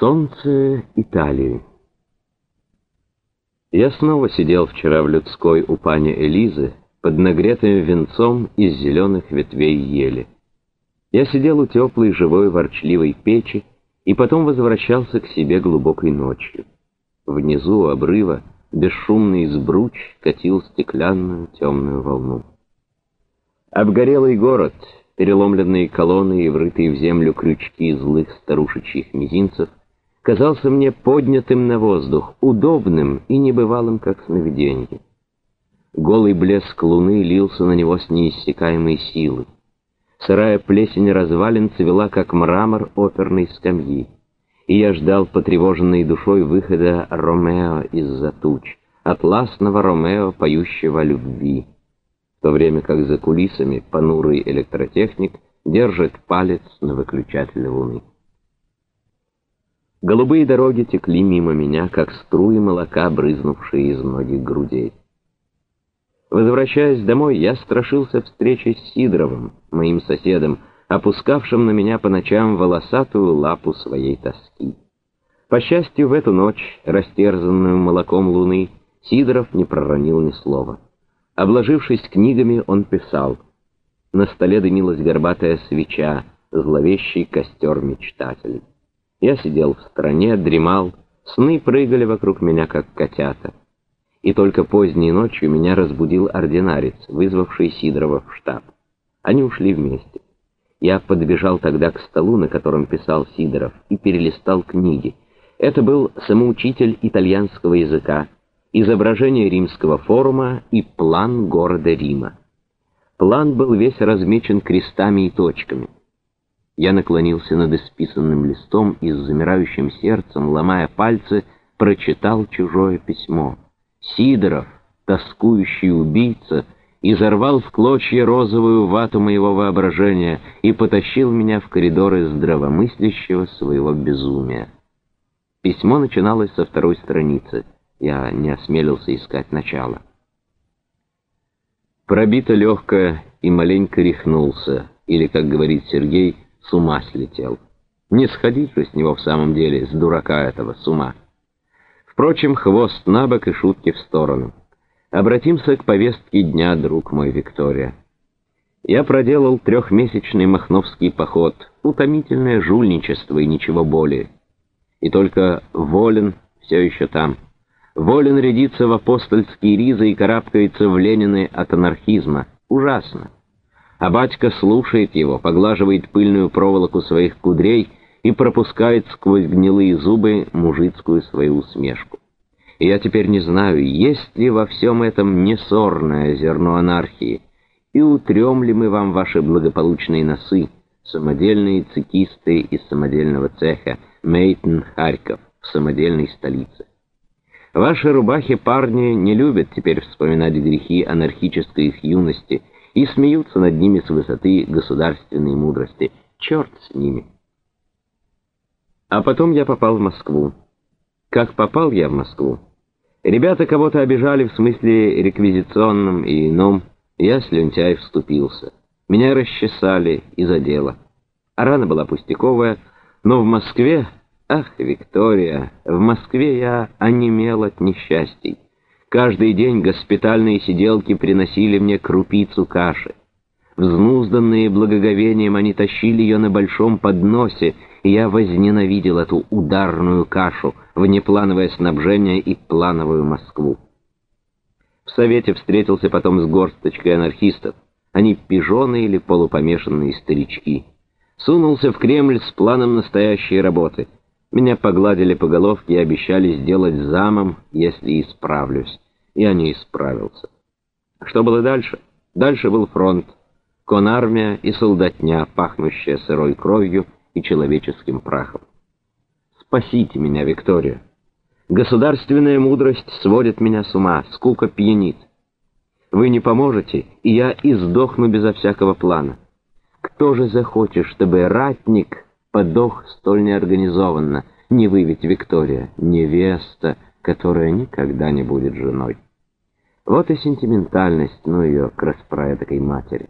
Солнце Италии Я снова сидел вчера в людской у пани Элизы под нагретым венцом из зеленых ветвей ели. Я сидел у теплой, живой, ворчливой печи и потом возвращался к себе глубокой ночью. Внизу у обрыва бесшумный избруч катил стеклянную темную волну. Обгорелый город — переломленные колонны и врытые в землю крючки злых старушечьих мизинцев, казался мне поднятым на воздух, удобным и небывалым, как сновиденье. Голый блеск луны лился на него с неиссякаемой силой. Сырая плесень развалин цвела, как мрамор оперной скамьи. И я ждал потревоженной душой выхода Ромео из-за туч, атласного Ромео, поющего о любви в то время как за кулисами понурый электротехник держит палец на выключателе луны. Голубые дороги текли мимо меня, как струи молока, брызнувшие из многих грудей. Возвращаясь домой, я страшился встречи с Сидоровым, моим соседом, опускавшим на меня по ночам волосатую лапу своей тоски. По счастью, в эту ночь, растерзанную молоком луны, Сидоров не проронил ни слова. Обложившись книгами, он писал. На столе дымилась горбатая свеча, зловещий костер мечтателей. Я сидел в стороне, дремал, сны прыгали вокруг меня, как котята. И только поздней ночью меня разбудил ординарец, вызвавший Сидорова в штаб. Они ушли вместе. Я подбежал тогда к столу, на котором писал Сидоров, и перелистал книги. Это был самоучитель итальянского языка, изображение римского форума и план города Рима. План был весь размечен крестами и точками. Я наклонился над исписанным листом и с замирающим сердцем, ломая пальцы, прочитал чужое письмо. Сидоров, тоскующий убийца, изорвал в клочья розовую вату моего воображения и потащил меня в коридоры здравомыслящего своего безумия. Письмо начиналось со второй страницы — я не осмелился искать начало. Пробито легкое и маленько рехнулся, или, как говорит Сергей, с ума слетел. Не сходить же с него в самом деле, с дурака этого, с ума. Впрочем, хвост на бок и шутки в сторону. Обратимся к повестке дня, друг мой Виктория. Я проделал трехмесячный махновский поход, утомительное жульничество и ничего более. И только Волин все еще там — волен рядиться в апостольские ризы и карабкается в Ленины от анархизма. Ужасно. А батька слушает его, поглаживает пыльную проволоку своих кудрей и пропускает сквозь гнилые зубы мужицкую свою усмешку. И я теперь не знаю, есть ли во всем этом несорное зерно анархии, и утрем ли мы вам ваши благополучные носы, самодельные цикисты из самодельного цеха, Мейтен, Харьков, в самодельной столице. Ваши рубахи парни не любят теперь вспоминать грехи анархической их юности и смеются над ними с высоты государственной мудрости. Черт с ними. А потом я попал в Москву. Как попал я в Москву? Ребята кого-то обижали в смысле реквизиционном и ином. Я с Лентяй вступился. Меня расчесали из-за дела. А рана была пустяковая, но в Москве Ах, Виктория, в Москве я онемел от несчастий. Каждый день госпитальные сиделки приносили мне крупицу каши. Взнузданные благоговением они тащили ее на большом подносе, и я возненавидел эту ударную кашу, внеплановое снабжение и плановую Москву. В Совете встретился потом с горсточкой анархистов. Они пижоны или полупомешанные старички. Сунулся в Кремль с планом настоящей работы — меня погладили по головке и обещали сделать замом, если исправлюсь. Я не исправился. Что было дальше? Дальше был фронт. Конармия и солдатня, пахнущая сырой кровью и человеческим прахом. Спасите меня, Виктория. Государственная мудрость сводит меня с ума, скука пьянит. Вы не поможете, и я издохну безо всякого плана. Кто же захочет, чтобы ратник подох столь неорганизованно. Не вы Виктория, невеста, которая никогда не будет женой. Вот и сентиментальность, ну ее к такой матери.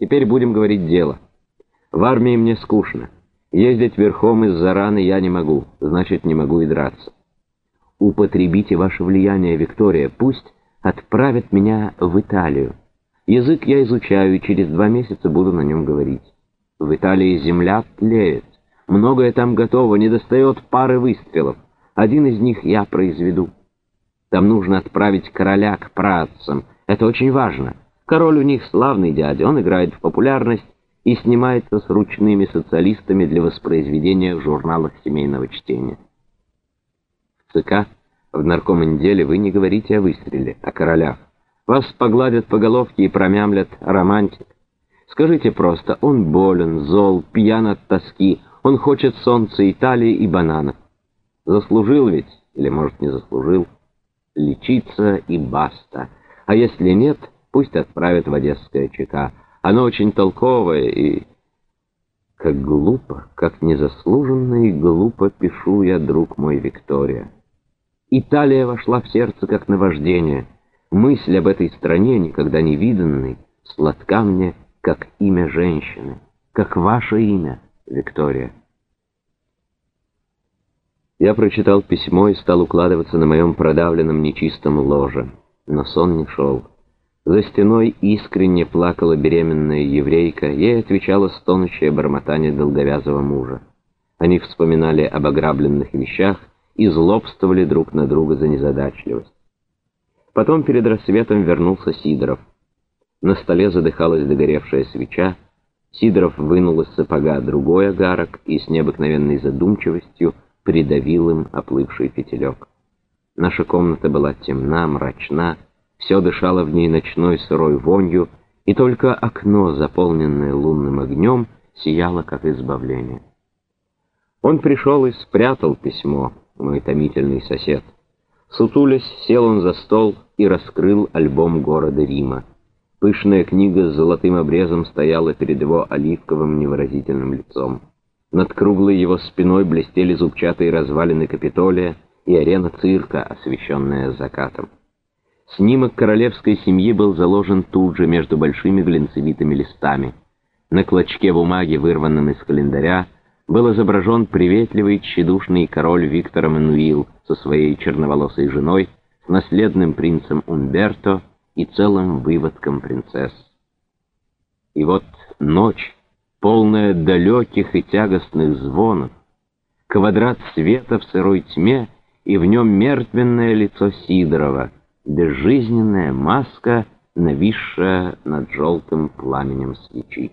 Теперь будем говорить дело. В армии мне скучно. Ездить верхом из-за раны я не могу, значит, не могу и драться. Употребите ваше влияние, Виктория, пусть отправят меня в Италию. Язык я изучаю, и через два месяца буду на нем говорить. В Италии земля тлеет. Многое там готово, не достает пары выстрелов. Один из них я произведу. Там нужно отправить короля к працам. Это очень важно. Король у них славный дядя, он играет в популярность и снимается с ручными социалистами для воспроизведения в журналах семейного чтения. В ЦК, в наркоманделе вы не говорите о выстреле, о королях. Вас погладят по головке и промямлят романтик. Скажите просто, он болен, зол, пьян от тоски, он хочет солнца Италии и бананов. Заслужил ведь, или, может, не заслужил, лечиться и баста. А если нет, пусть отправят в Одесское ЧК. Оно очень толковое и... Как глупо, как незаслуженно и глупо пишу я, друг мой, Виктория. Италия вошла в сердце, как наваждение. Мысль об этой стране, никогда не виданной, сладка мне, как имя женщины, как ваше имя, Виктория. Я прочитал письмо и стал укладываться на моем продавленном нечистом ложе, но сон не шел. За стеной искренне плакала беременная еврейка, ей отвечало стонущее бормотание долговязого мужа. Они вспоминали об ограбленных вещах и злобствовали друг на друга за незадачливость. Потом перед рассветом вернулся Сидоров. На столе задыхалась догоревшая свеча, Сидоров вынул из сапога другой огарок и с необыкновенной задумчивостью придавил им оплывший фитилек. Наша комната была темна, мрачна, все дышало в ней ночной сырой вонью, и только окно, заполненное лунным огнем, сияло как избавление. Он пришел и спрятал письмо, мой томительный сосед. Сутулясь, сел он за стол и раскрыл альбом города Рима. Пышная книга с золотым обрезом стояла перед его оливковым невыразительным лицом. Над круглой его спиной блестели зубчатые развалины Капитолия и арена цирка, освещенная закатом. Снимок королевской семьи был заложен тут же между большими глинцевитыми листами. На клочке бумаги, вырванном из календаря, был изображен приветливый, тщедушный король Виктор Эммануил со своей черноволосой женой, с наследным принцем Умберто и целым выводком принцесс. И вот ночь, полная далеких и тягостных звонов, квадрат света в сырой тьме, и в нем мертвенное лицо Сидорова — безжизненная маска, нависшая над желтым пламенем свечи.